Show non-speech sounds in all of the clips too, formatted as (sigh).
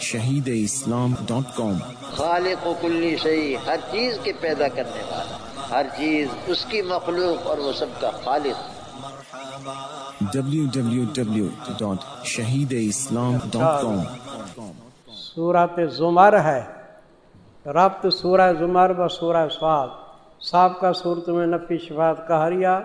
شہید اسلام ڈاٹ کام۔ خالق و کلی شہی ہر چیز کے پیدا کرنے والا ہر چیز اس کی مخلوق اور وہ سب کا خالق۔ www.shahideislam.com صورت زمر ہے۔ ربط سورہ زمر و سورہ سواد۔ سابقہ صورت میں نفی شفات کہریا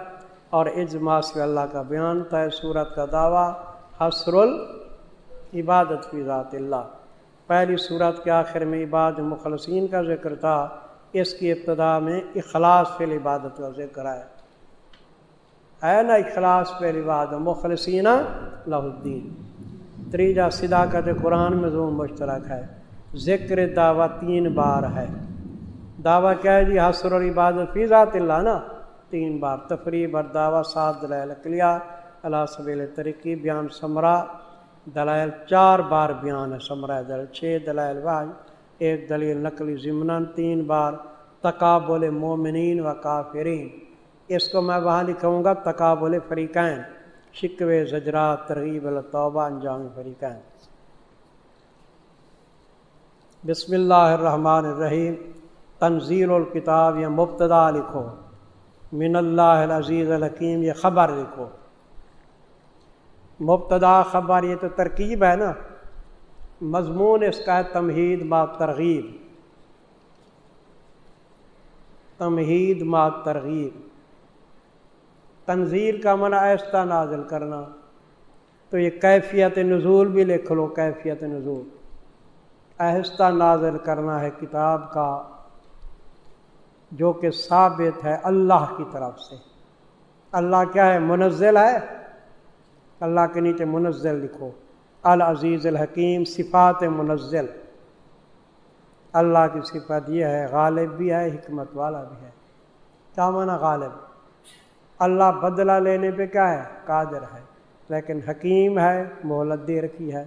اور اجماع سے اللہ کا بیان تھا صورت کا دعویٰ حسر العبادت فی ذات اللہ۔ پہلی صورت کے آخر میں عباد مخلصین کا ذکر تھا، اس کی ابتدا میں اخلاص فی العبادت کا ذکر ہے۔ نا اخلاص پہ عباد مخلصین لہ الدین۔ تریجا صداقت قرآن میں زوم مشترک ہے۔ ذکر دعویٰ تین بار ہے۔ دعویٰ کیا ہے جی؟ حسر اور عبادت فی ذات اللہ نا۔ تین بار۔ تفریح اور دعویٰ سات دلائل اللہ سبیل ترقی بیان ثمرہ دلائل چار بار بیان ہے ثمرہ دل چھ دلائل واج، ایک دلیل نقلی ضمن تین بار تقابل مومنین و کافرین۔ اس کو میں وہاں لکھوں گا، تقابل فریقین۔ شکو زجرات، ترغیب، الطوبہ، انجام فریقین۔ بسم اللہ الرحمن الرحیم۔ تنزیل الکتاب یا مبتدا لکھو۔ من اللہ العزیز الحکیم، یہ خبر لکھو۔ مبتدا خبر یہ تو ترکیب ہے نا۔ مضمون اس کا ہے تمہید ما ترغیب۔ تمہید ما ترغیب۔ تنظیر کا منع ایستا نازل کرنا۔ تو یہ کیفیت نزول بھی لکھ لو، کیفیت نزول۔ آہستہ نازل کرنا ہے کتاب کا، جو کہ ثابت ہے اللہ کی طرف سے۔ اللہ کیا ہے؟ منزل ہے۔ اللہ کے نیچے منزل لکھو۔ العزیز الحکیم، صفات منزل۔ اللہ کی صفت یہ ہے، غالب بھی ہے، حکمت والا بھی ہے۔ کیا مانا غالب؟ اللہ بدلہ لینے پہ کیا ہے؟ قادر ہے۔ لیکن حکیم ہے، مہلت دے رکھی ہے۔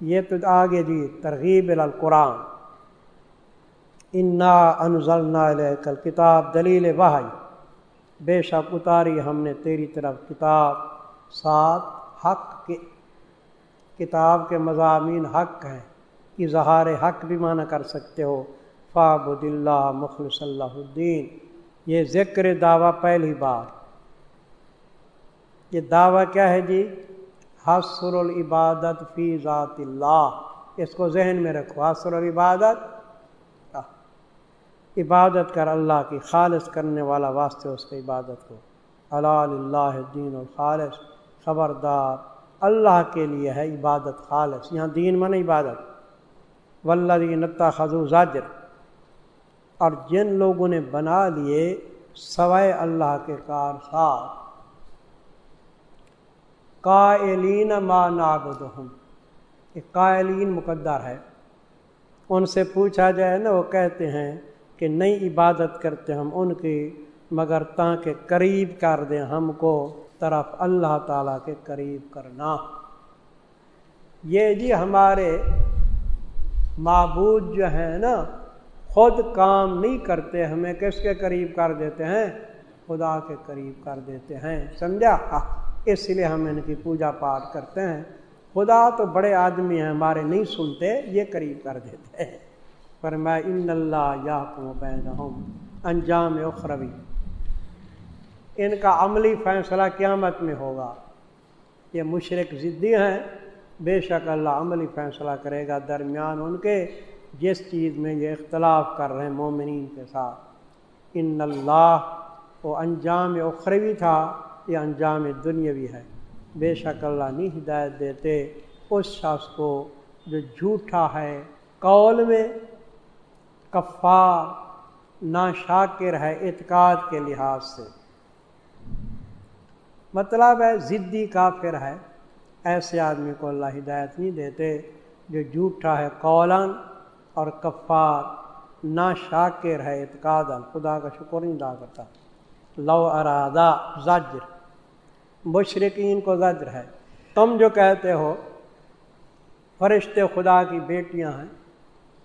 یہ تو آگے جی ترغیب القرآن۔ انا انزلنا کل کتاب دلیل واحد بے شک اتاری ہم نے تیری طرف کتاب۔ ساتھ حق کے کتاب کے مضامین حق ہیں۔ اظہار حق بھی معنی کر سکتے ہو۔ فابد اللہ مخلص اللہ الدین۔ یہ ذکر دعویٰ پہلی بار۔ یہ دعویٰ کیا ہے جی؟ حسر العبادت فی ذات اللہ۔ اس کو ذہن میں رکھو۔ حسر العبادت۔ عبادت کر اللہ کی خالص کرنے والا واسطے اس کی عبادت کو۔ اللہ دین الخالص۔ خبردار، اللہ کے لیے ہے عبادت خالص، یہاں دین من عبادت۔ ولدی نتا خزو زاجر اور جن لوگوں نے بنا لیے سوائے اللہ کے کار ساتھ قائلین ما نابدہم یہ قائلین مقدر ہے۔ ان سے پوچھا جائے نا، وہ کہتے ہیں کہ نئی عبادت کرتے ہم ان کی، مگر تاکہ قریب کر دیں ہم کو۔ طرف اللہ تعالیٰ کے قریب کرنا۔ یہ جی ہمارے معبود جو ہیں نا، خود کام نہیں کرتے، ہمیں کس کے قریب کر دیتے ہیں؟ خدا کے قریب کر دیتے ہیں، سمجھا؟ ہاں، اس لیے ہم ان کی پوجا پاٹ کرتے ہیں۔ خدا تو بڑے آدمی ہیں، ہمارے نہیں سنتے، یہ قریب کر دیتے ہیں۔ پر میں ان اللہ یا بین انجام اخروی۔ ان کا عملی فیصلہ قیامت میں ہوگا۔ یہ مشرق ضدی ہیں، بے شک اللہ عملی فیصلہ کرے گا درمیان ان کے جس چیز میں یہ اختلاف کر رہے ہیں مومنین کے ساتھ۔ ان اللہ وہ انجام اخروی تھا، یہ انجام دنیاوی ہے۔ بے شک اللہ نہیں ہدایت دیتے اس شخص کو جو جھوٹا ہے۔ قول میں کفار نا شاکر ہے اعتقاد کے لحاظ سے۔ مطلب ہے ضدی کافر ہے۔ ایسے آدمی کو اللہ ہدایت نہیں دیتے۔ جو جھوٹا ہے قولن اور کفار، نا شاکر ہے اعتقاد خدا کا شکر نہیں ادا کرتا۔ لو ارادہ زجر۔ مشرقین کو زجر ہے۔ تم جو کہتے ہو، فرشتے خدا کی بیٹیاں ہیں۔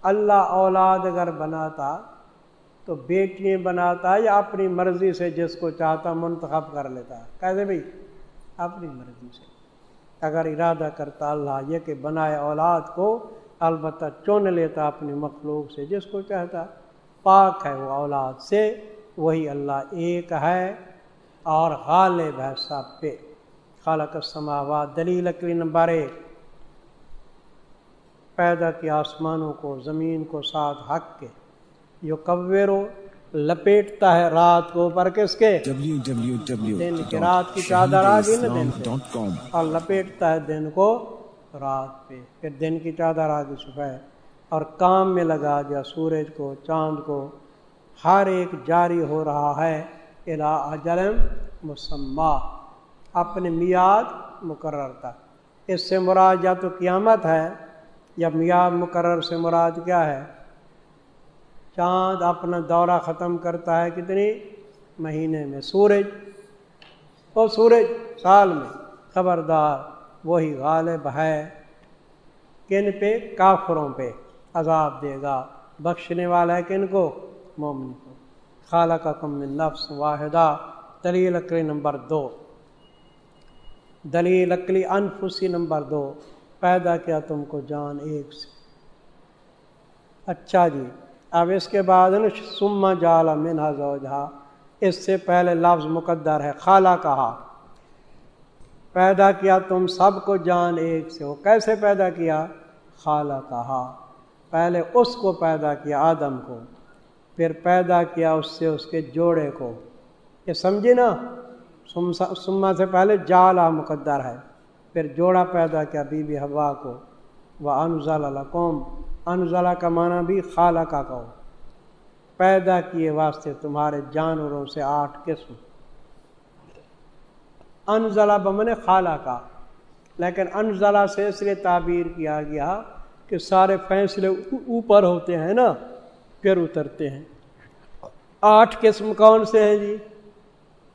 اللہ اولاد اگر بناتا تو بیٹیاں بناتا یا اپنی مرضی سے جس کو چاہتا منتخب کر لیتا کہتے بھائی، اپنی مرضی سے۔ اگر ارادہ کرتا اللہ یہ کہ بنائے اولاد کو، البتہ چن لیتا اپنی مخلوق سے جس کو چاہتا۔ پاک ہے وہ اولاد سے، وہی اللہ ایک ہے اور غالب ہے سب پہ۔ خالق السماوات، دلیل لکڑی نمبر ایک۔ پیدا کیا آسمانوں کو، زمین کو، ساتھ حق کے۔ جو کویرو لپیٹتا ہے رات کو اوپر کس کے؟ دن کے رات کی چادر آ گئی نا دن اور لپیٹتا ہے دن کو رات پہ۔ پھر دن کی چادر آ گئی صبح اور کام میں لگا دیا سورج کو چاند کو۔ ہر ایک جاری ہو رہا ہے۔ الا اجلم مسمہ اپنے میاد مقرر تھا۔ اس سے مراد یا تو قیامت ہے یا میاد مقرر سے مراد کیا ہے؟ چاند اپنا دورہ ختم کرتا ہے کتنی مہینے میں؟ سورج۔ وہ سورج سال میں، خبردار، وہی غالب ہے۔ کن پہ؟ کافروں پہ۔ عذاب دے گا، بخشنے والا ہے کن کو؟ مومن کو۔ خالہ کا کم نفس واحدہ۔ دلیل اکلی نمبر دو۔ دلیل اکلی انفسی نمبر دو۔ پیدا کیا تم کو جان ایک سے۔ اچھا جی اب اس کے بعد سما جالا منہا زوجہ اس سے پہلے لفظ مقدر ہے، خالہ کہا۔ پیدا کیا تم سب کو جان ایک سے ہو کیسے پیدا کیا؟ خالہ کہا۔ پہلے اس کو پیدا کیا، آدم کو۔ پھر پیدا کیا اس سے، اس کے جوڑے کو۔ یہ سمجھے نا؟ سما سے پہلے جالا مقدر ہے، پھر جوڑا پیدا کیا، بی بی ہوا کو۔ وہ انزل قوم انزلہ کا معنی بھی خالہ کا کہو۔ پیدا کیے واسطے تمہارے جانوروں سے آٹھ قسم۔ انزلہ بمن خالہ کا۔ لیکن انزلہ سے اس لیے تعبیر کیا گیا کہ سارے فیصلے اوپر ہوتے ہیں نا، پھر اترتے ہیں۔ آٹھ قسم کون سے ہیں جی؟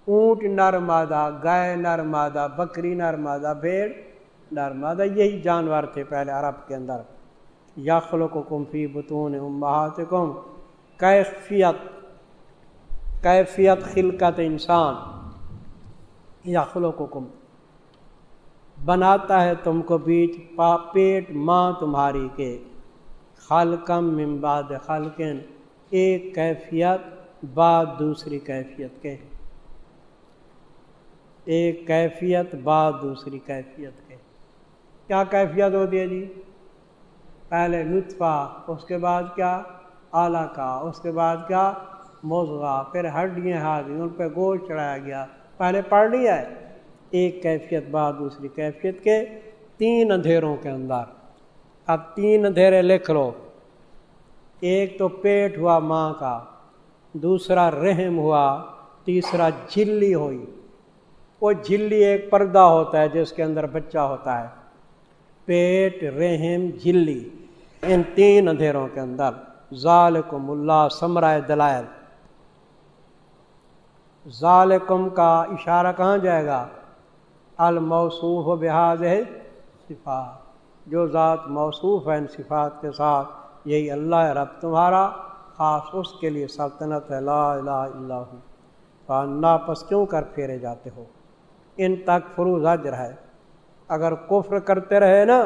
اونٹ نر مادہ گائے نر مادہ بکری نر مادہ بھیڑ نر مادہ یہی جانور تھے پہلے عرب کے اندر۔ یاخلو کو کم فی بتون امہات کم کیفیت کیفیت خلقت انسان. یاخلو کو کم بناتا ہے تم کو بیچ پا پیٹ ماں تمہاری کے. خالقم ممباد خالقن ایک کیفیت بعد دوسری کیفیت کے. ایک کیفیت بعد دوسری کیفیت کے. کیا کیفیت ہوتی ہے جی؟ پہلے نطفہ، اس کے بعد کیا؟ اعلیٰ کا، اس کے بعد کیا؟ موضوع پھر ہڈیاں آ ان پہ گوشت چڑھایا گیا۔ پہلے پڑھ لیا ہے۔ ایک کیفیت بعد دوسری کیفیت کے تین اندھیروں کے اندر۔ اب تین اندھیرے لکھ لو۔ ایک تو پیٹ ہوا ماں کا، دوسرا رحم ہوا، تیسرا جھلی ہوئی۔ وہ جھلی ایک پردہ ہوتا ہے جس کے اندر بچہ ہوتا ہے۔ پیٹ، رحم، جھلی۔ ان تین اندھیروں کے اندر ظالکم اللہ، سمرائے دلائل۔ ظالکم کا اشارہ کہاں جائے گا؟ الموصوف و بحاظ صفات جو ذات موصوف ہے ان صفات کے ساتھ، یہی اللہ رب تمہارا، خاص اس کے لیے سلطنت ہے، لا الہ الا ہو۔ ناپس کیوں کر پھیرے جاتے ہو؟ ان تک فروز اجر ہے۔ اگر کفر کرتے رہے نا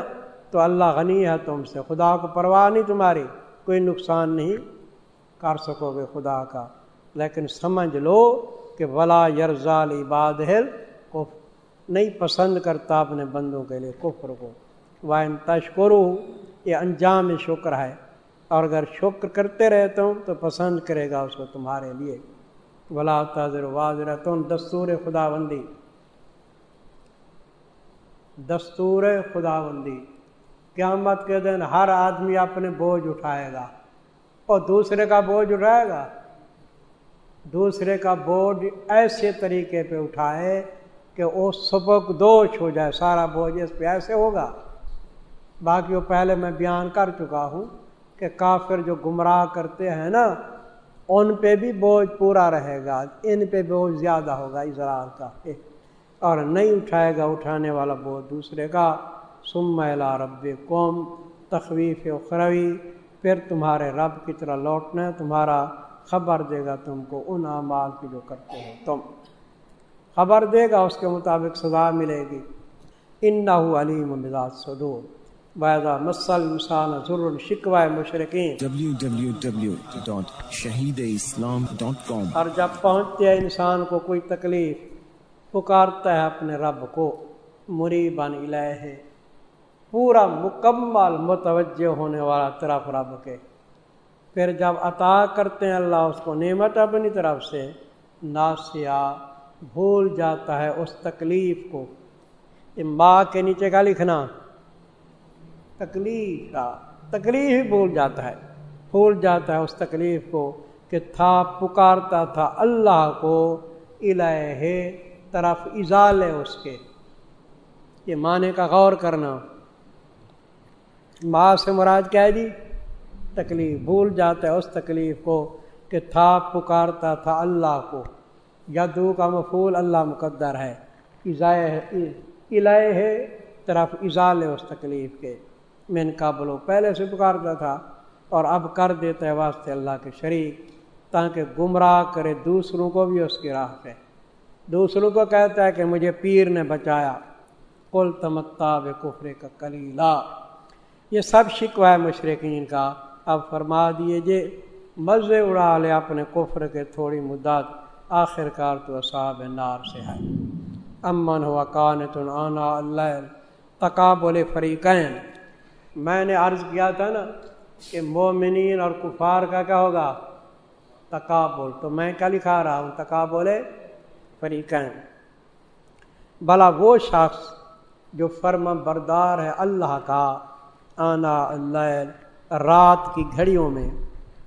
تو اللہ غنی ہے تم سے، خدا کو پرواہ نہیں تمہاری، کوئی نقصان نہیں کر سکو گے خدا کا۔ لیکن سمجھ لو کہ ولا یرزال عباد کو نہیں پسند کرتا اپنے بندوں کے لیے کفر کو۔ وائن تشکرو یہ انجام شکر ہے۔ اور اگر شکر کرتے رہتا ہوں تو پسند کرے گا اس کو تمہارے لیے۔ ولا تاضر واضر تم دستور خدا بندی دستور خدا بندی قیامت کے دن ہر آدمی اپنے بوجھ اٹھائے گا اور دوسرے کا بوجھ اٹھائے گا۔ دوسرے کا بوجھ ایسے طریقے پہ اٹھائے کہ وہ سبق دوش ہو جائے، سارا بوجھ اس پہ ایسے ہوگا۔ باقی وہ پہلے میں بیان کر چکا ہوں کہ کافر جو گمراہ کرتے ہیں نا، ان پہ بھی بوجھ پورا رہے گا، ان پہ بوجھ زیادہ ہوگا اضرار کا۔ اور نہیں اٹھائے گا، اٹھانے والا بوجھ دوسرے کا۔ سم میلا رب قوم تخویف اخروی پھر تمہارے رب کی طرح لوٹنا ہے تمہارا خبر دے گا تم کو ان اعمال کی جو کرتے ہو تم۔ خبر دے گا اس کے مطابق سزا ملے گی۔ ان علیم مزاج صدور۔ ویدا مسل انسان ضرور شکوائے مشرقین۔ www.shahideislam.com اور جب پہنچتے ہیں انسان کو کوئی تکلیف پکارتا ہے اپنے رب کو۔ مریبان الہ پورا مکمل متوجہ ہونے والا طرف رب کے۔ پھر جب عطا کرتے ہیں اللہ، اس کو نعمت اپنی طرف سے ناسیا بھول جاتا ہے اس تکلیف کو۔ یہ ماں کے نیچے کا لکھنا، تکلیف کا، تکلیف ہی بھول جاتا ہے۔ بھول جاتا ہے اس تکلیف کو کہ تھا، پکارتا تھا اللہ کو الہ طرف ازال ہے اس کے۔ یہ معنی کا غور کرنا۔ ماں سے مراد کیا ہے جی؟ تکلیف، بھول جاتا ہے اس تکلیف کو کہ تھا، پکارتا تھا اللہ کو۔ یدو کا مفول اللہ مقدر ہے۔ الہ ہے طرف ازال ہے اس تکلیف کے۔ میں ان پہلے سے پکارتا تھا اور اب کر دیتا ہے واسطے اللہ کے شریک، تاکہ گمراہ کرے دوسروں کو بھی اس کی راہ پہ۔ دوسروں کو کہتا ہے کہ مجھے پیر نے بچایا۔ کل تمکتا بے کفرے کا کلیلا یہ سب شکوہ ہے مشرقین کا۔ اب فرما دیے جے، مزے اڑا لے اپنے کفر کے تھوڑی مدت، آخر کار تو اصحاب نار سے ہے۔ امن ہوا کان تن آنا اللہ تقابل فریقین۔ میں نے عرض کیا تھا نا کہ مومنین اور کفار کا کیا ہوگا؟ تقابل۔ تو میں کیا لکھا رہا ہوں؟ تقابل فریقین۔ بلا وہ شخص جو فرم بردار ہے اللہ کا آنا اللہ رات کی گھڑیوں میں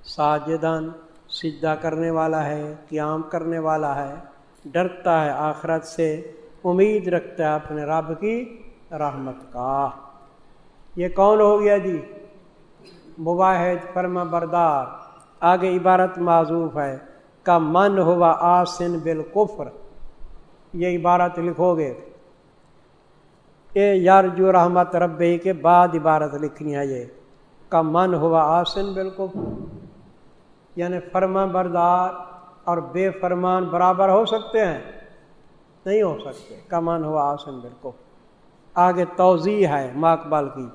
ساجدن سجدہ کرنے والا ہے، قیام کرنے والا ہے، ڈرتا ہے آخرت سے، امید رکھتا ہے اپنے رب کی رحمت کا۔ یہ کون ہو گیا جی؟ مباحد فرما بردار، آگے عبارت معذوف ہے۔ کا من ہوا آسن بالکفر۔ یہ عبارت لکھو گے۔ اے یار جو رحمت ربی کے بعد عبارت لکھنی ہے یہ، کا من ہوا آسن بالکفر یعنی فرما بردار اور بے فرمان برابر ہو سکتے ہیں؟ نہیں ہو سکتے، کا من ہوا آسن بالکفر آگے توضیح ہے ماکبال کی۔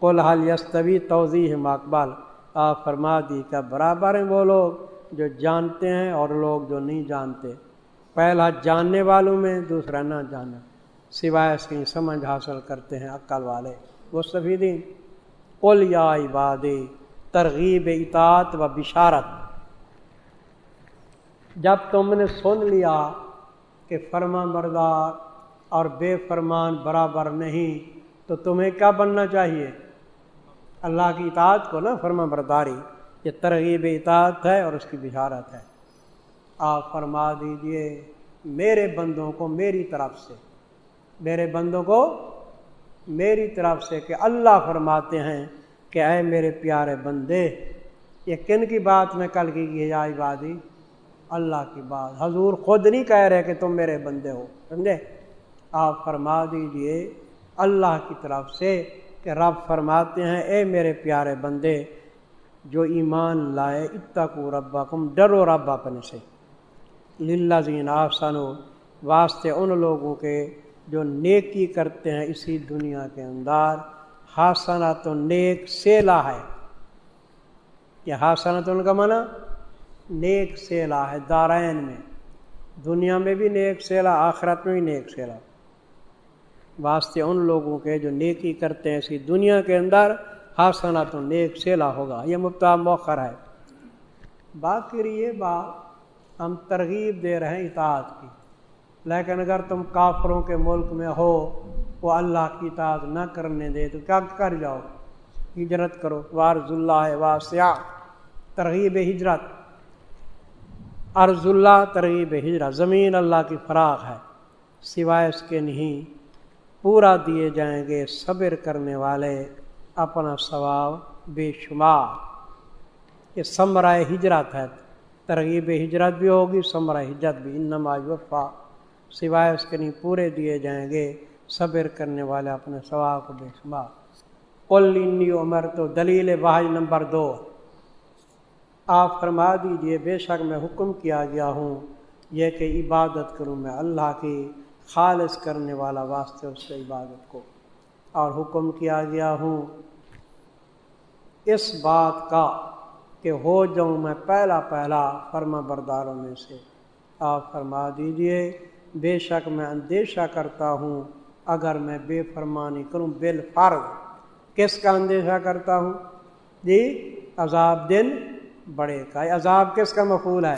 کل حال یستوی توضیح ہے ماکبال آپ فرما دی کا برابر ہیں وہ لوگ جو جانتے ہیں اور لوگ جو نہیں جانتے۔ پہلا جاننے والوں میں، دوسرا نہ جانا سوائے اس کی سمجھ حاصل کرتے ہیں عقل والے۔ وہ سفیدین کل یا عباد ترغیب، اطاعت و بشارت۔ جب تم نے سن لیا کہ فرما بردار اور بے فرمان برابر نہیں، تو تمہیں کیا بننا چاہیے؟ اللہ کی اطاعت کو نا فرما برداری یہ ترغیب، اطاعت ہے اور اس کی بشارت ہے۔ آپ فرما دیجیے میرے بندوں کو میری طرف سے۔ میرے بندوں کو میری طرف سے کہ اللہ فرماتے ہیں کہ اے میرے پیارے بندے، یہ کن کی بات میں کل کی جائے عبادی؟ اللہ کی بات۔ حضور خود نہیں کہہ رہے کہ تم میرے بندے ہو، سمجھے؟ آپ فرما دیجیے اللہ کی طرف سے کہ رب فرماتے ہیں، اے میرے پیارے بندے، جو ایمان لائے اتقو ربکم، ڈرو رب اپنے سے۔ للہ زین آفسن واسطے ان لوگوں کے جو نیکی کرتے ہیں اسی دنیا کے اندر ہاسنا تو نیک سیلا ہے۔ یہ ہاسنا تو ان کا منع نیک سیلا ہے دارائن میں۔ دنیا میں بھی نیک سیلا آخرت میں بھی نیک سیلا واسطے ان لوگوں کے جو نیکی کرتے ہیں اسی دنیا کے اندر ہاسنا تو نیک سیلا ہوگا۔ یہ مبتا موخر ہے۔ باقی یہ بات، ہم ترغیب دے رہے ہیں اطاعت کی۔ لیکن اگر تم کافروں کے ملک میں ہو، وہ اللہ کی اطاعت نہ کرنے دے تو کیا کر جاؤ؟ ہجرت کرو۔ وارض اللہ واسع ترغیب ہجرت۔ ارض اللہ ترغیب ہجرت۔ زمین اللہ کی فراغ ہے۔ سوائے اس کے نہیں، پورا دیے جائیں گے صبر کرنے والے۔ اپنا ثواب بے شمار۔ یہ ثمرائے ہجرت ہے۔ ترغیب ہجرت بھی ہوگی ثمرہ ہجرت بھی۔ ان نماز وفا سوائے اس کے نہیں، پورے دیے جائیں گے، صبر کرنے والے اپنے ثواب کو بے شمار۔ کلینی عمر تو دلیل بحج نمبر دو۔ آپ فرما دیجیے، بے شک میں حکم کیا گیا ہوں، یہ کہ عبادت کروں میں اللہ کی خالص کرنے والا واسطے اس سے عبادت کو۔ اور حکم کیا گیا ہوں، اس بات کا کہ ہو جاؤں میں پہلا پہلا فرما برداروں میں سے۔ آپ فرما دیجیے بے شک میں اندیشہ کرتا ہوں اگر میں بے فرمانی کروں بال فرض کس کا اندیشہ کرتا ہوں؟ جی عذاب دن بڑے کا عذاب کس کا مقول ہے؟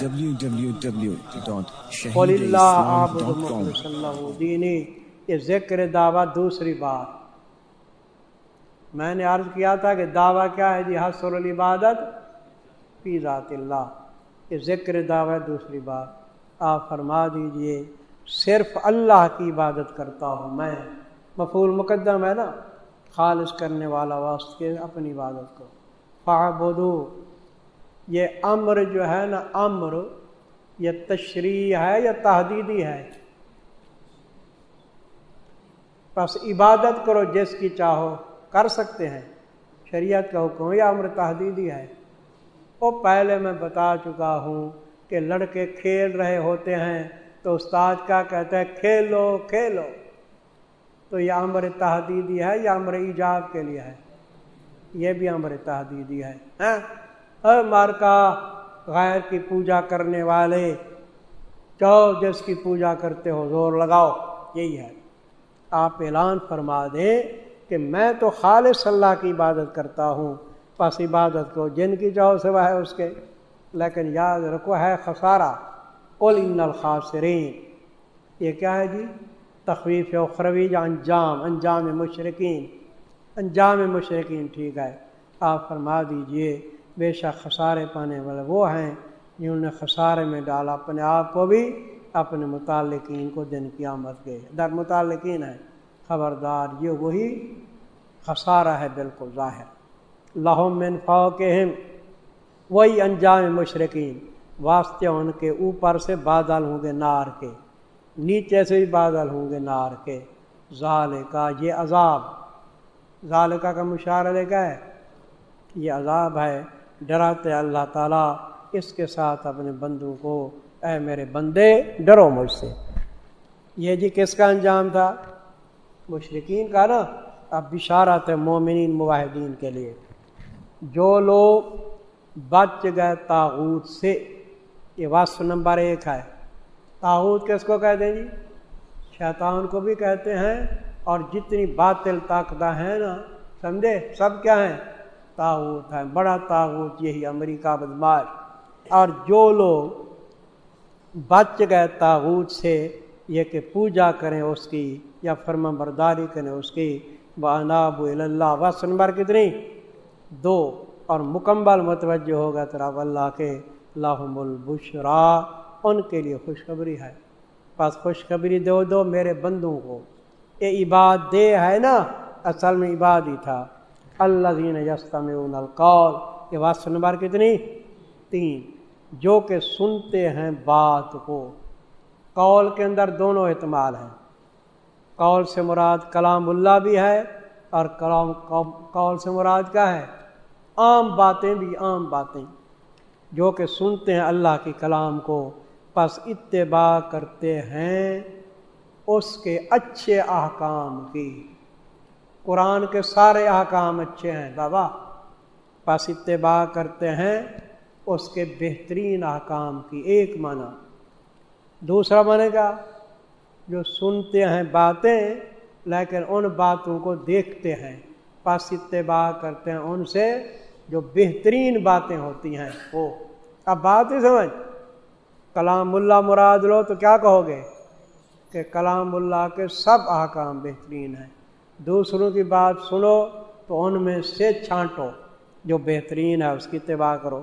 دینی یہ ذکر دعویٰ دوسری بات۔ میں نے عرض کیا تھا کہ دعویٰ کیا ہے؟ جی حسر العبادت فی ذات اللہ۔ یہ ذکر دعویٰ دوسری بات۔ آپ فرما دیجیے صرف اللہ کی عبادت کرتا ہوں میں۔ مفول مقدم ہے نا، خالص کرنے والا واسط کے اپنی عبادت کو۔ فعبدو یہ امر جو ہے نا، امر یہ تشریح ہے یا تحدیدی ہے۔ بس عبادت کرو جس کی چاہو، کر سکتے ہیں۔ شریعت کا حکم یا امر تحدیدی ہے۔ وہ پہلے میں بتا چکا ہوں کہ لڑکے کھیل رہے ہوتے ہیں۔ تو استاد کیا کہتا ہے، کھیلو کھیلو۔ تو یہ امر تحدیدی ہے یا امر ایجاب کے لیے ہے۔ یہ بھی امر تحدیدی ہے ہاں؟ مار کا غیر کی پوجا کرنے والے چاہو جس کی پوجا کرتے ہو، زور لگاؤ۔ یہی ہے۔ آپ اعلان فرما دیں کہ میں تو خالص اللہ کی عبادت کرتا ہوں۔ پس عبادت کو جن کی چاہو سوا ہے اس کے۔ لیکن یاد رکھو، ہے خسارہ۔ قل ان الخاسرین۔ یہ کیا ہے جی؟ تخویف اخروی یا انجام انجام مشرقین انجام مشرقین ٹھیک ہے۔ آپ فرما دیجیے، بے شک خسارے پانے والے وہ ہیں جنہوں نے خسارے میں ڈالا اپنے آپ کو بھی، اپنے متعلقین کو دن کی آمد کے۔ در متعلقین ہے خبردار، یہ وہی خسارہ ہے بالکل ظاہر۔ لاہم من فوقہم، وہی انجام مشرقین واسطے ان کے اوپر سے بادل ہوں گے نار کے، نیچے سے بھی بادل ہوں گے نار کے۔ ظال کا یہ عذاب۔ ظالقہ کا مشاعرہ کا ہے یہ عذاب ہے، ڈراتے اللہ تعالیٰ اس کے ساتھ اپنے بندوں کو۔ اے میرے بندے، ڈرو مجھ سے۔ یہ جی کس کا انجام تھا؟ مشرقین کا نا۔ اب بشارت ہے مومنین معاہدین کے لیے۔ جو لوگ بچ گئے تاغوت سے یہ واسف نمبر ایک ہے۔ تاغوت کس کو کہتے ہیں جی؟ شیطان کو بھی کہتے ہیں اور جتنی باطل طاقتہ ہیں نا، سمجھے؟ سب کیا ہیں؟ تاغوت ہیں۔ بڑا تاغوت یہی امریکہ بدماش اور جو لوگ بچ گئے تاغوت سے، یہ کہ پوجا کریں اس کی یا فرما برداری کریں اس کی بناب اللہ وس نمبر کتنی؟ دو۔ اور مکمل متوجہ ہوگا طرف اللہ کے لاہم البشرا ان کے لیے خوشخبری ہے۔ بس خوشخبری دو دو میرے بندوں کو۔ یہ عباد، دے ہے نا، اصل میں عباد ہی تھا۔ اللہ دین یستم القول، یہ بات نمبر کتنی؟ تین۔ جو کہ سنتے ہیں بات کو۔ قول کے اندر دونوں اعتماد ہیں۔ قول سے مراد کلام اللہ بھی ہے، اور کلام قول سے مراد کیا ہے؟ عام باتیں بھی عام باتیں۔ جو کہ سنتے ہیں اللہ کے کلام کو، پس اتباع کرتے ہیں اس کے اچھے احکام کی۔ قرآن کے سارے احکام اچھے ہیں بابا۔ پس اتباع کرتے ہیں اس کے بہترین احکام کی۔ ایک معنی۔ دوسرا مانے گا جو سنتے ہیں باتیں، لیکن ان باتوں کو دیکھتے ہیں۔ پس اتباع کرتے ہیں ان سے جو بہترین باتیں ہوتی ہیں، وہ اب بات ہی سمجھ۔ کلام اللہ مراد لو تو کیا کہو گے؟ کہ کلام اللہ کے سب احکام بہترین ہیں۔ دوسروں کی بات سنو تو ان میں سے چھانٹو جو بہترین ہے، اس کی اتباع کرو۔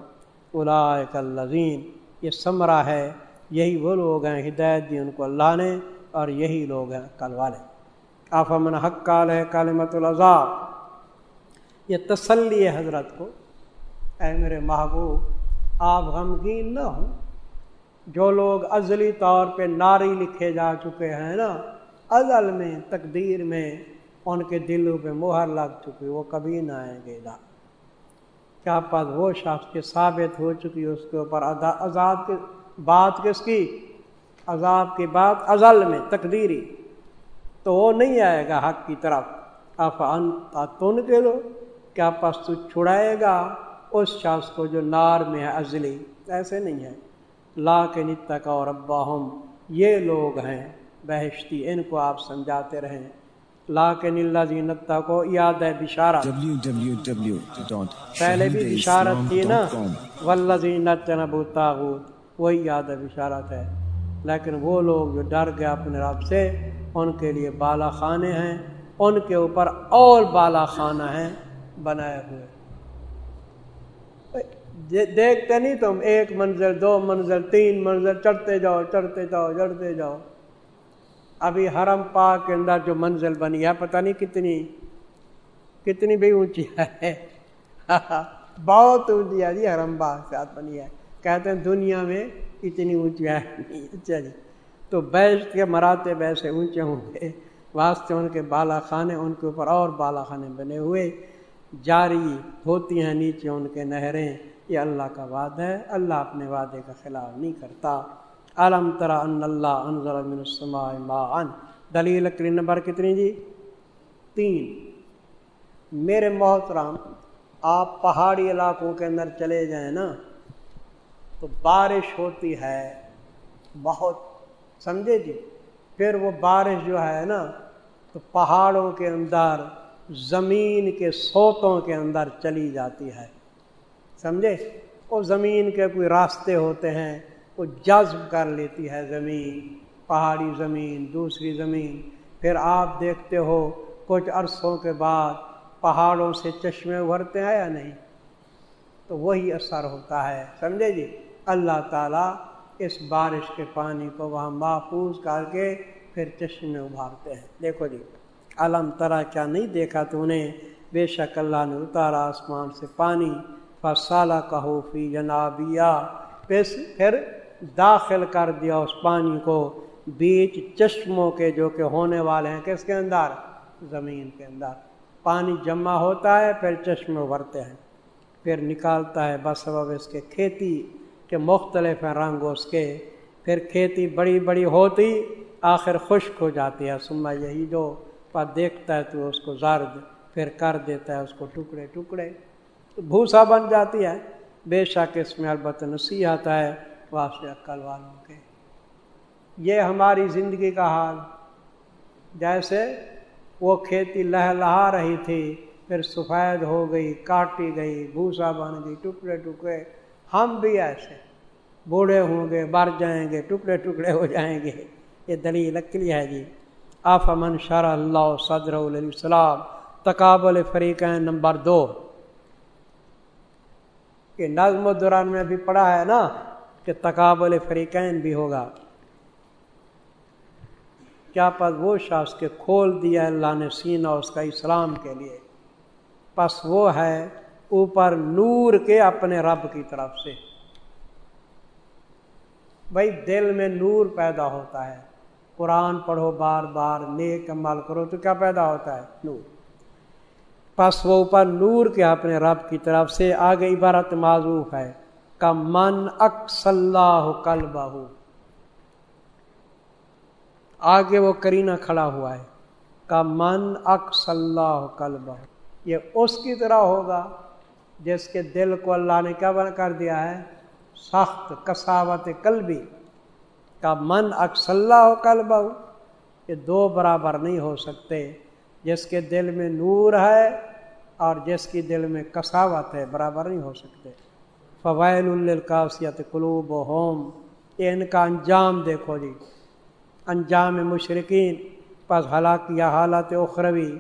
الزین یہ سمرا ہے، یہی وہ لوگ ہیں، ہدایت دی ان کو اللہ نے اور یہی لوگ ہیں، کل والے۔ آفمن حق کال ہے کالمت الزاب یہ تسلی ہے حضرت کو۔ اے میرے محبوب، آپ غمگین نہ ہوں۔ جو لوگ ازلی طور پہ ناری لکھے جا چکے ہیں نا، ازل میں، تقدیر میں، ان کے دلوں پہ مہر لگ چکی، وہ کبھی نہ آئیں گے۔ دا کیا پاس وہ شخص کے ثابت ہو چکی، اس کے اوپر آزاد کے بات کس کی؟ عذاب کی بات ازل میں، تقدیری۔ تو وہ نہیں آئے گا حق کی طرف۔ آپ تن کے دو کیا پس تو چھڑائے گا؟ اس شخص کو جو نار میں ہے ازلی ایسے نہیں ہے۔ لا کے نتا کا اور ابا ہم یہ لوگ ہیں، بہشتی، ان کو آپ سمجھاتے رہیں۔ لا کے نیلا جی کو یاد ہے بشارت پہلے بھی بشارت تھی نا۔ ولزی نت نبو تاغت وہی یاد ہے بشارت ہے لیکن وہ لوگ جو ڈر گئے اپنے رب سے، ان کے لیے بالا خانے ہیں۔ ان کے اوپر اور بالا خانہ ہیں۔ بنائے ہوئے۔ دیکھتے نہیں تم، ایک منزل، دو منزل، تین منزل، چڑھتے جاؤ چڑھتے جاؤ چڑھتے جاؤ۔ ابھی حرم پاک کے اندر جو منزل بنی ہے، پتہ نہیں کتنی کتنی بھی اونچی ہے۔ (laughs) بہت اونچی ہے جی حرم پاک سے بنی ہے۔ کہتے ہیں دنیا میں اتنی اونچی ہے اچھا جی۔ تو بیشت کے مراتے ویسے اونچے ہوں گے۔ واسطے ان کے بالا خانے، ان کے اوپر اور بالا خانے بنے ہوئے۔ جاری ہوتی ہیں نیچے ان کے نہریں۔ یہ اللہ کا وعد ہے۔ اللہ اپنے وعدے کا خلاف نہیں کرتا۔ علم ترا ان اللہ انضر من السماء ماء۔ دلیل اکری نمبر کتنی جی؟ تین۔ میرے محترام آپ پہاڑی علاقوں کے اندر چلے جائیں نا، تو بارش ہوتی ہے۔ بہت، سمجھے جی؟ پھر وہ بارش جو ہے نا، تو پہاڑوں کے اندر زمین کے سوتوں کے اندر چلی جاتی ہے۔ سمجھے؟ وہ زمین کے کوئی راستے ہوتے ہیں، وہ جذب کر لیتی ہے زمین۔ پہاڑی زمین، دوسری زمین۔ پھر آپ دیکھتے ہو، کچھ عرصوں کے بعد پہاڑوں سے چشمے ابھرتے ہیں یا نہیں؟ تو وہی اثر ہوتا ہے۔ سمجھے جی؟ اللہ تعالیٰ اس بارش کے پانی کو وہاں محفوظ کر کے پھر چشمے ابھارتے ہیں۔ دیکھو جی۔ علم طرح کیا نہیں دیکھا تو نے؟ بے شک اللہ نے اتارا آسمان سے پانی فصالہ کہو فی جنابیا پھر داخل کر دیا اس پانی کو بیچ چشموں کے جو کہ ہونے والے ہیں کس کے اندر؟ زمین کے اندر۔ پانی جمع ہوتا ہے، پھر چشمے بھرتے ہیں۔ پھر نکالتا ہے بس اس کے کھیتی کے مختلف ہیں رنگ اس کے۔ پھر کھیتی بڑی بڑی ہوتی، آخر خشک ہو جاتی ہے۔ سما یہی جو پر دیکھتا ہے تو اس کو زرد پھر کر دیتا ہے اس کو ٹکڑے ٹکڑے۔ تو بھوسا بن جاتی ہے۔ بے شک اس میں البتہ نصیحت ہے، واسطے عقل والوں کے۔ یہ ہماری زندگی کا حال۔ جیسے وہ کھیتی لہ لہا رہی تھی، پھر سفید ہو گئی، کاٹی گئی، بھوسا بن گئی، ٹکڑے ٹکڑے۔ ہم بھی ایسے۔ بوڑھے ہوں گے بر جائیں گے، ٹکڑے ٹکڑے ہو جائیں گے۔ یہ دلیل اکلی ہے جی۔ آف امن اللہ صدر علیہ السلام، تقابل فریقین نمبر دو۔ کہ نظم و دوران میں بھی پڑھا ہے نا کہ تقابل فریقین بھی ہوگا۔ کیا پس وہ شخص کے کھول دیا اللہ نے سینہ اس کا اسلام کے لیے؟ پس وہ ہے اوپر نور کے اپنے رب کی طرف سے۔ بھائی دل میں نور پیدا ہوتا ہے۔ قرآن پڑھو بار بار، نیک عمل کرو، تو کیا پیدا ہوتا ہے؟ نور۔ پس وہ اوپر نور کے اپنے رب کی طرف سے آگے عبارت معذوف ہے۔ کا من اکس اللہ کل بہو آگے وہ کرینا کھڑا ہوا ہے۔ کا من اکس اللہ کل بہو یہ اس کی طرح ہوگا جس کے دل کو اللہ نے کیا بنا کر دیا ہے؟ سخت کساوت قلبی۔ کا من اکس اللہ کل یہ دو برابر نہیں ہو سکتے، جس کے دل میں نور ہے اور جس کی دل میں کساوت ہے، برابر نہیں ہو سکتے۔ فوائل القاصیت قلوب و ہوم یہ ان کا انجام دیکھو جی۔ انجام مشرقین پس ہلاک یا حالات اخروی،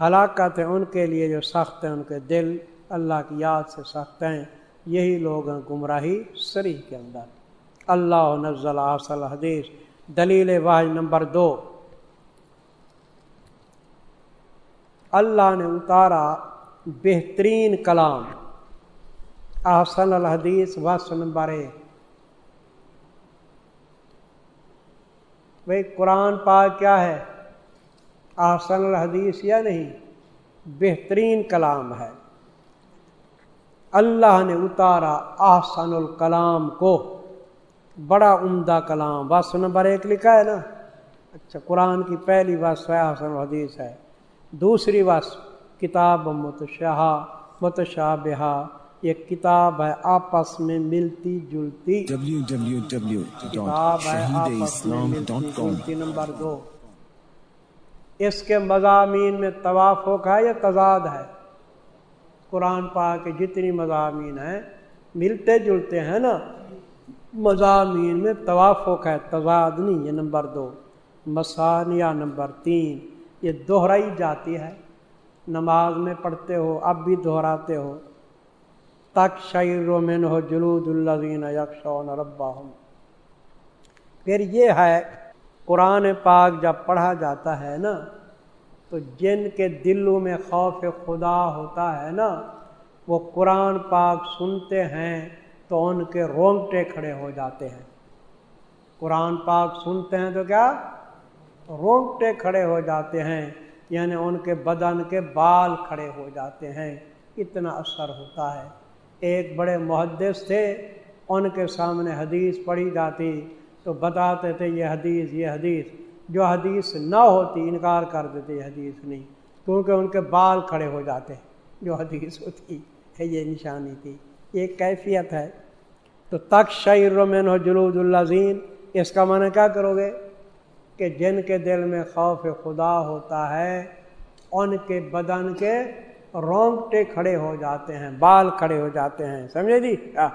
ہلاکت ہے ان کے لیے جو سخت ہیں، ان کے دل اللہ کی یاد سے سخت ہیں۔ یہی لوگ ہیں گمراہی سریح کے اندر۔ اللہ نزل اصل حدیث، دلیل واحد نمبر دو۔ اللہ نے اتارا بہترین کلام۔ احسن الحدیث وس نمبر ایک۔ بھائی، قرآن پاک کیا ہے؟ احسن الحدیث یا نہیں؟ بہترین کلام ہے۔ اللہ نے اتارا احسن الکلام کو۔ بڑا عمدہ کلام بس نمبر ایک لکھا ہے نا۔ اچھا قرآن کی پہلی بات حسن حدیث ہے۔ دوسری بس کتاب متشاہ متشابہ یہ کتاب ہے آپس میں ملتی جلتی۔ کتاب ہے آپس میں ملتی جلتی۔ نمبر دو۔ اس کے مضامین میں توافق ہے یا تضاد ہے؟ قرآن پاک کے جتنی مضامین ہیں ملتے جلتے ہیں نا۔ مضامین میں توافق ہے تضاد نہیں یہ نمبر دو۔ مسانیہ نمبر تین، یہ دہرائی جاتی ہے۔ نماز میں پڑھتے ہو، اب بھی دہراتے ہو۔ تک شعر و من ہو جلود الزین یکشون ربا پھر یہ ہے، قرآن پاک جب پڑھا جاتا ہے نا، تو جن کے دلوں میں خوف خدا ہوتا ہے نا، وہ قرآن پاک سنتے ہیں۔ تو ان کے رونگٹے کھڑے ہو جاتے ہیں۔ قرآن پاک سنتے ہیں تو کیا؟ رونگٹے کھڑے ہو جاتے ہیں یعنی ان کے بدن کے بال کھڑے ہو جاتے ہیں۔ اتنا اثر ہوتا ہے۔ ایک بڑے محدث تھے، ان کے سامنے حدیث پڑھی جاتی، تو بتاتے تھے یہ حدیث یہ حدیث۔ جو حدیث نہ ہوتی، انکار کر دیتے، یہ حدیث نہیں۔ کیونکہ ان کے بال کھڑے ہو جاتے، جو حدیث ہوتی ہے یہ نشانی تھی۔ یہ کیفیت ہے۔ تو تک شعر مین ہو جلود اللہ زین اس کا معنی کیا کرو گے؟ کہ جن کے دل میں خوف خدا ہوتا ہے، ان کے بدن کے رونگٹے کھڑے ہو جاتے ہیں، بال کھڑے ہو جاتے ہیں۔ سمجھے جی؟ ہاں۔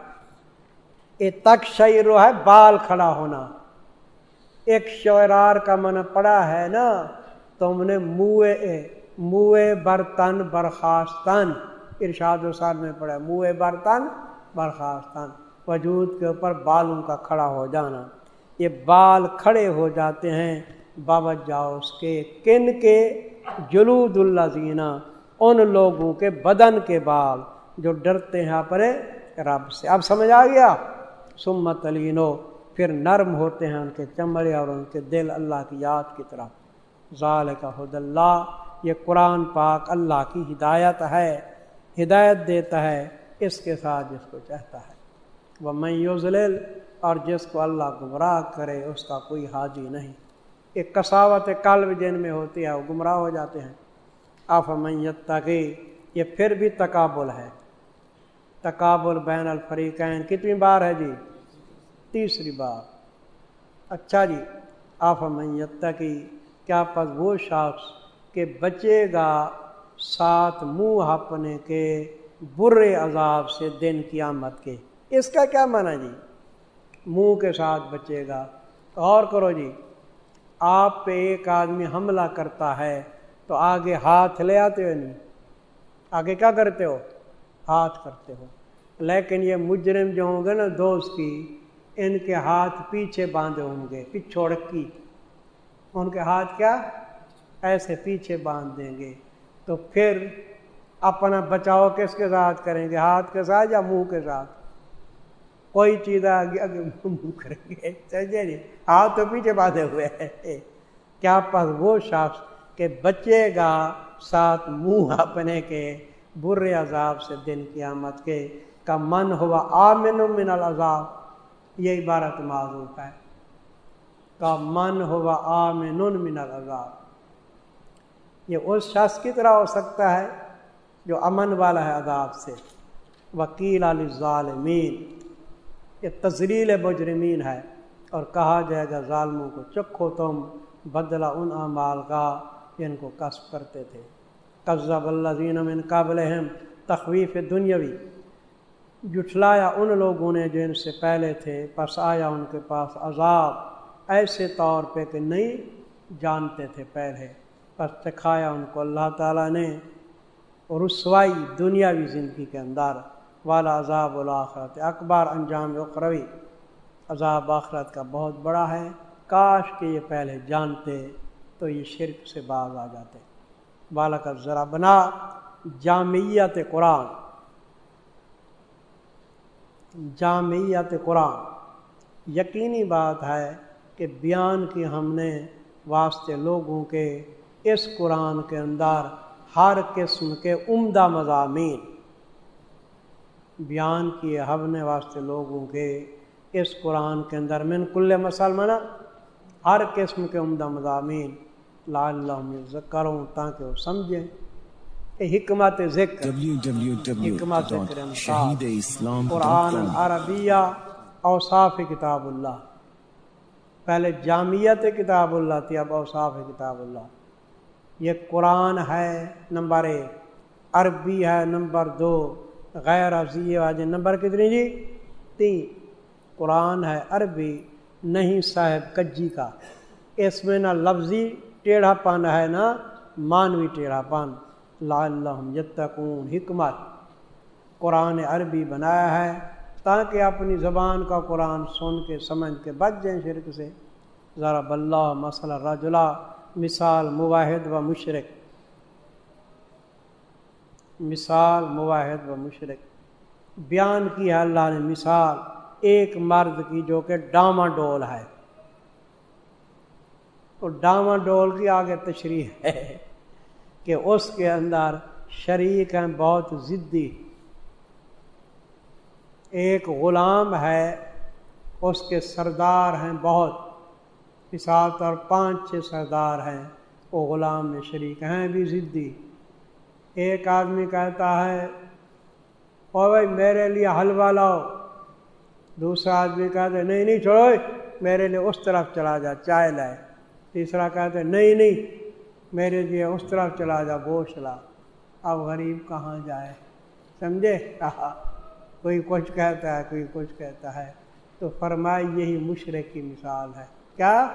یہ تک شعر ہے، بال کھڑا ہونا۔ ایک شعرار کا من پڑا ہے نا، تم نے منہ منہ برتن، برخاستن۔ ارشاد وسال میں پڑھا منہ برتن برخاستن وجود کے اوپر بالوں کا کھڑا ہو جانا۔ یہ بال کھڑے ہو جاتے ہیں باوجہ اس کے کن کے جلود اللہ زینہ ان لوگوں کے بدن کے بال جو ڈرتے ہیں۔ پر رب سے۔ اب سمجھ آ گیا؟ سمت علینو پھر نرم ہوتے ہیں ان کے چمڑے اور ان کے دل اللہ کی یاد کی طرف۔ ظال کا حد اللہ یہ قرآن پاک اللہ کی ہدایت ہے۔ ہدایت دیتا ہے، اس کے ساتھ جس کو چاہتا ہے۔ وہ میں یوزل اور جس کو اللہ گمراہ کرے، اس کا کوئی حاجی نہیں۔ ایک کساوت قلب جن میں ہوتی ہے، وہ گمراہ ہو جاتے ہیں۔ آف میت یہ پھر بھی تقابل ہے۔ تقابل بین الفریقین، کتنی بار ہے جی؟ تیسری بار۔ اچھا جی آف میت کی کیا پس وہ شخص کہ بچے گا ساتھ منہ اپنے کے برے عذاب سے دن قیامت کے۔ اس کا کیا مانا جی؟ منہ کے ساتھ بچے گا۔ اور کرو جی آپ پہ ایک آدمی حملہ کرتا ہے تو آگے ہاتھ لے آتے ہو نہیں؟ آگے کیا کرتے ہو؟ ہاتھ کرتے ہو۔ لیکن یہ مجرم جو ہوں گے نا دوست کی، ان کے ہاتھ پیچھے باندھے ہوں گے پچھوڑ کی ان کے ہاتھ کیا؟ ایسے پیچھے باندھ دیں گے۔ تو پھر اپنا بچاؤ کس کے ساتھ کریں گے؟ ہاتھ کے ساتھ یا منہ کے ساتھ؟ کوئی چیز آگے آگے منہ کریں گے۔ سمجھے نہیں؟ ہاتھ تو پیچھے باندھے ہوئے ہیں۔ کیا پاس وہ شخص کہ بچے گا ساتھ منہ اپنے کے برے عذاب سے دن قیامت کے کا من ہوا آمن من العذاب؟ یہ عبارت معذوف ہے۔ کا من ہوا آمن من العذاب۔ یہ اس شخص کی طرح ہو سکتا ہے جو امن والا ہے عذاب سے۔ وکیل علی ظالمین یہ تزریل مجرمین ہے اور کہا جائے گا ظالموں کو چکھو تم، بدلہ ان اعمال کا جن کو کسب کرتے تھے۔ قبضہ اللہ زین من قابل تخویف دنیاوی۔ جٹلایا ان لوگوں نے جو ان سے پہلے تھے، پس آیا ان کے پاس عذاب۔ ایسے طور پہ کہ نہیں جانتے تھے پہلے۔ پس دکھایا ان کو اللہ تعالیٰ نے رسوائی دنیاوی زندگی کے اندر، والا عذاب الآخرت اکبر انجام اخروی عذاب آخرت کا بہت بڑا ہے۔ کاش کہ یہ پہلے جانتے تو یہ شرک سے باز آ جاتے۔ بالا کا ذرا بنا جامعیت قرآن۔ جامعیت قرآن۔ یقینی بات ہے کہ بیان کی ہم نے واسطے لوگوں کے اس قرآن کے اندر ہر قسم کے عمدہ مضامین بیان کیے ہم نے واسطے لوگوں کے اس قرآن کے اندر من کل مسلمانہ ہر قسم کے عمدہ مضامین لا اللہ کروں تاکہ وہ سمجھیں۔ حکمت ذکر حکمت قرآن عربیہ اوصاف کتاب اللہ۔ پہلے جامعت کتاب اللہ تھی اب اوصاف کتاب اللہ۔ یہ قرآن ہے نمبر ایک، عربی ہے نمبر دو، غیر عزی واجب نمبر کتنی جی؟ تین۔ قرآن ہے عربی، نہیں صاحب کجی کا۔ اس میں نہ لفظی ٹیڑھا پن ہے، نہ مانوی ٹیڑھا پن۔ لا اللہ یتقون، حکمت۔ قرآن عربی بنایا ہے تاکہ اپنی زبان کا قرآن سن کے، سمجھ کے، بچ جائیں شرک سے۔ ذرا بلّہ مسئلہ رجلا مثال مواحد و مشرق مثال مواحد و مشرق بیان کی ہے اللہ نے مثال ایک مرد کی جو کہ ڈاما ڈول ہے۔ تو ڈاما ڈول کی آگے تشریح ہے کہ اس کے اندر شریک ہیں، بہت ضدی ایک غلام ہے، اس کے سردار ہیں بہت۔ مثال طور پانچ چھ سردار ہیں، وہ غلام میں شریک ہیں بھی ضدی ایک آدمی کہتا ہے، او بھائی، میرے لیے حلوہ لاؤ۔ دوسرا آدمی کہتے نہیں نہیں، چھوڑو، میرے لیے اس طرف چلا جا، چائے لائے تیسرا کہتے نہیں نہیں، میرے لیے اس طرف چلا جا، گوشت لا۔ اب غریب کہاں جائے؟ سمجھے؟ کہا کوئی کچھ کہتا ہے، کوئی کچھ کہتا ہے۔ تو فرمائی یہی مشرق کی مثال ہے۔ کیا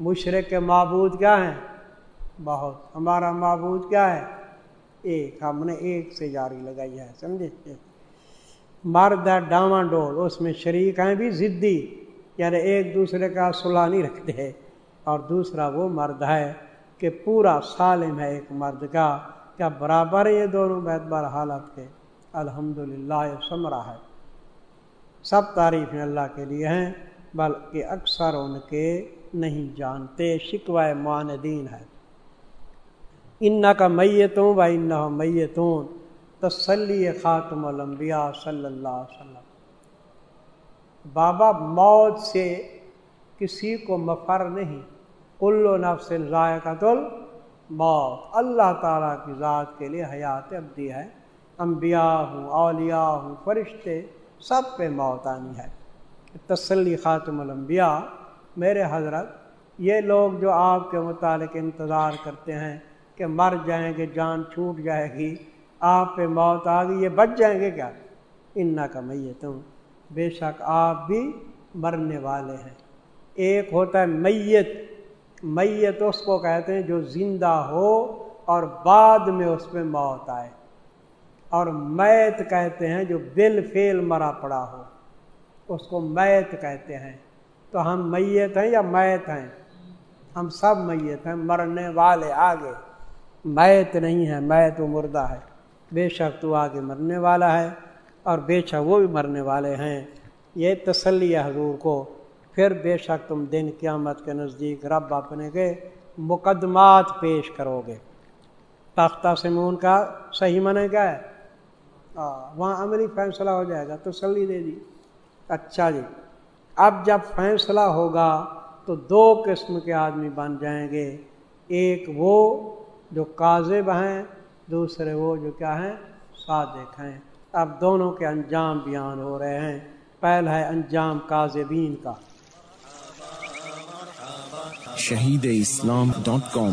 مشرق کے معبود کیا ہیں؟ بہت۔ ہمارا معبود کیا ہے؟ ایک۔ ہم نے ایک سے جاری لگائی ہے، سمجھے؟ مرد ہے ڈاواں ڈول، اس میں شریک ہیں بھی ضدی یعنی ایک دوسرے کا صلاح نہیں رکھتے اور دوسرا وہ مرد ہے کہ پورا سالم ہے ایک مرد کا، کیا برابر ہے یہ دونوں بار حالت کے الحمد للہ سمرا ہے۔ سب تعریفیں اللہ کے لیے ہیں۔ بلکہ اکثر ان کے نہیں جانتے شکوائے معاندین ہے۔ ان کا میتوں و ان میتون، تسلی خاتم الانبیاء صلی اللہ علیہ وسلم۔ بابا موت سے کسی کو مفر نہیں، کل و نفس ذائقہ تل موت اللہ تعالیٰ کی ذات کے لیے حیات ابدی ہے۔ انبیاء ہوں، اولیاء ہوں، فرشتے سب پہ موت آنی ہے۔ تسلی خاتم الانبیاء۔ میرے حضرت، یہ لوگ جو آپ کے متعلق انتظار کرتے ہیں کہ مر جائیں گے، جان چھوٹ جائے گی، آپ پہ موت آ گئی، یہ بچ جائیں گے کیا؟ انا کا میتوں بے شک آپ بھی مرنے والے ہیں۔ ایک ہوتا ہے میت۔ میت اس کو کہتے ہیں جو زندہ ہو اور بعد میں اس پہ موت آئے۔ اور میت کہتے ہیں جو بل فیل مرا پڑا ہو۔ اس کو میت کہتے ہیں۔ تو ہم میت ہیں یا میت ہیں؟ ہم سب میت ہیں، مرنے والے آگے۔ میت نہیں ہے، میت وہ مردہ ہے۔ بے شک تو آگے مرنے والا ہے اور بے شک وہ بھی مرنے والے ہیں۔ یہ تسلی ہے حضور کو۔ پھر بے شک تم دن قیامت کے نزدیک رب اپنے کے مقدمات پیش کرو گے۔ تختہ سمون کا صحیح منع کیا ہے؟ وہاں عملی فیصلہ ہو جائے گا، تسلی دے دی۔ اچھا جی۔ اب جب فیصلہ ہوگا تو دو قسم کے آدمی بن جائیں گے۔ ایک وہ جو کاذب ہیں، دوسرے وہ جو کیا ہیں، صادق ہیں۔ اب دونوں کے انجام بیان ہو رہے ہیں۔ پہلا ہے انجام کاذبین کا۔ Shaheed Islam dot com.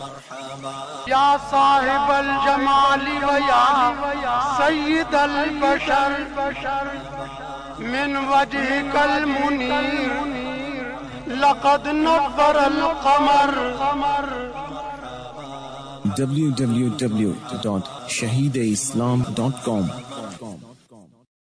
یا صاحب الجمال و یا سید البشر، من وجه کل منیر لقد نظر القمر۔ www.shahideislam.com